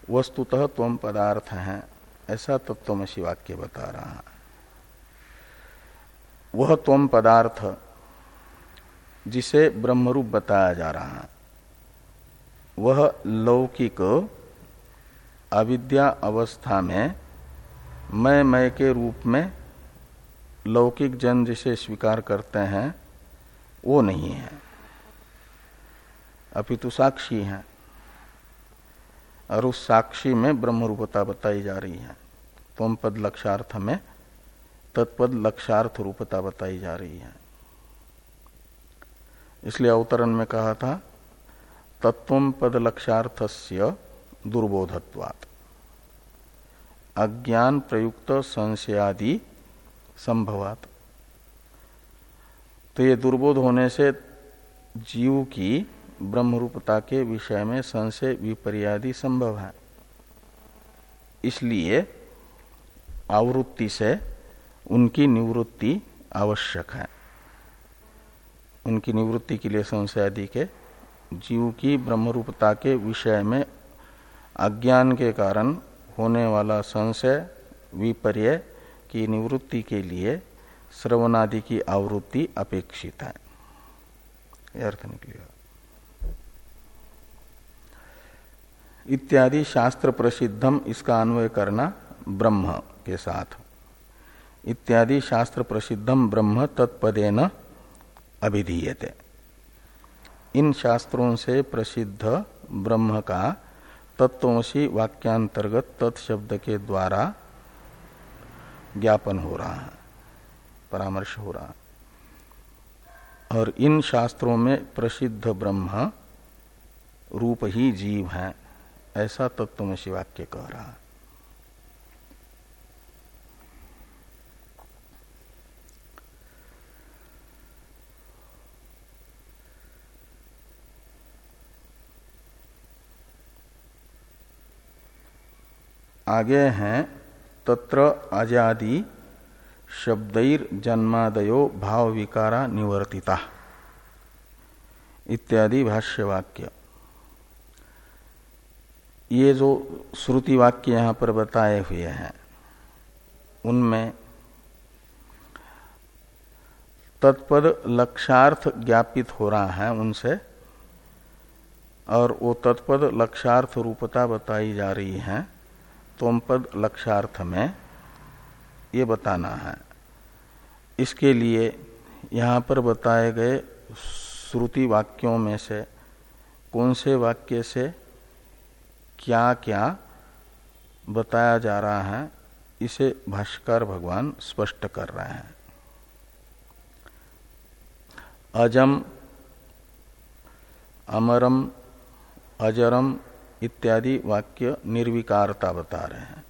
Speaker 1: वस्तुतः त्वम पदार्थ है, ऐसा तत्वमसी वाक्य बता रहा है। वह त्वम पदार्थ जिसे ब्रह्मरूप बताया जा रहा है, वह लौकिक अविद्या अवस्था में मैं मैं के रूप में लौकिक जन जिसे स्वीकार करते हैं वो नहीं है। अपितु साक्षी है। और उस साक्षी में ब्रह्म रूपता बताई जा रही है। तुम पद लक्षार्थ में, तत्पद लक्षार्थ रूपता बताई जा रही है। इसलिए अवतरण में कहा था तत्व पद लक्षार्थस्य दुर्बोधत्वात्। अज्ञान प्रयुक्त संशयादि संभवात। तो ये दुर्बोध होने से जीव की ब्रह्मरूपता के विषय में संशय विपर्यादि संभव है। इसलिए आवृत्ति से उनकी निवृत्ति आवश्यक है। उनकी निवृत्ति के लिए संशय आदि के जीव की ब्रह्मरूपता के विषय में अज्ञान के कारण होने वाला संशय विपर्य की निवृत्ति के लिए श्रवणादि की आवृत्ति अपेक्षित है। अर्थ निकलेगा। इत्यादि शास्त्र प्रसिद्धम, इसका अन्वय करना ब्रह्म के साथ। इत्यादि शास्त्र प्रसिद्धम ब्रह्म तत्पदेन अभिधीयते। इन शास्त्रों से प्रसिद्ध ब्रह्म का तत्वसी वाक्यांतर्गत तत्शब्द के द्वारा ज्ञापन हो रहा है। परामर्श हो रहा और इन शास्त्रों में प्रसिद्ध ब्रह्म रूप ही जीव है, ऐसा तत्वमसी वाक्य कह रहा आगे हैं तत्र आज़ादी शब्दैर जन्मादयो भाव विकारा निवर्तिता। इत्यादि भाष्य वाक्य ये जो श्रुति वाक्य यहाँ पर बताए हुए हैं, उनमें तत्पद लक्षार्थ ज्ञापित हो रहा है उनसे, और वो तत्पद लक्षार्थ रूपता बताई जा रही है, तोमपद लक्षार्थ में ये बताना है। इसके लिए यहाँ पर बताए गए श्रुति वाक्यों में से, कौन से वाक्य से क्या क्या बताया जा रहा है, इसे भाष्कर भगवान स्पष्ट कर रहे हैं। अजम, अमरम, अजरम इत्यादि वाक्य निर्विकारता बता रहे हैं।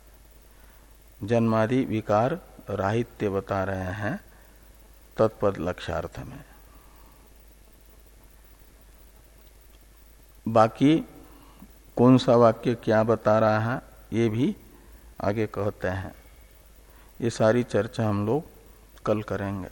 Speaker 1: जन्मादि विकार राहित्य बता रहे हैं। तत्पद लक्षार्थ में। बाकी कौन सा वाक्य क्या बता रहा है, ये भी आगे कहते हैं। ये सारी चर्चा हम लोग कल करेंगे।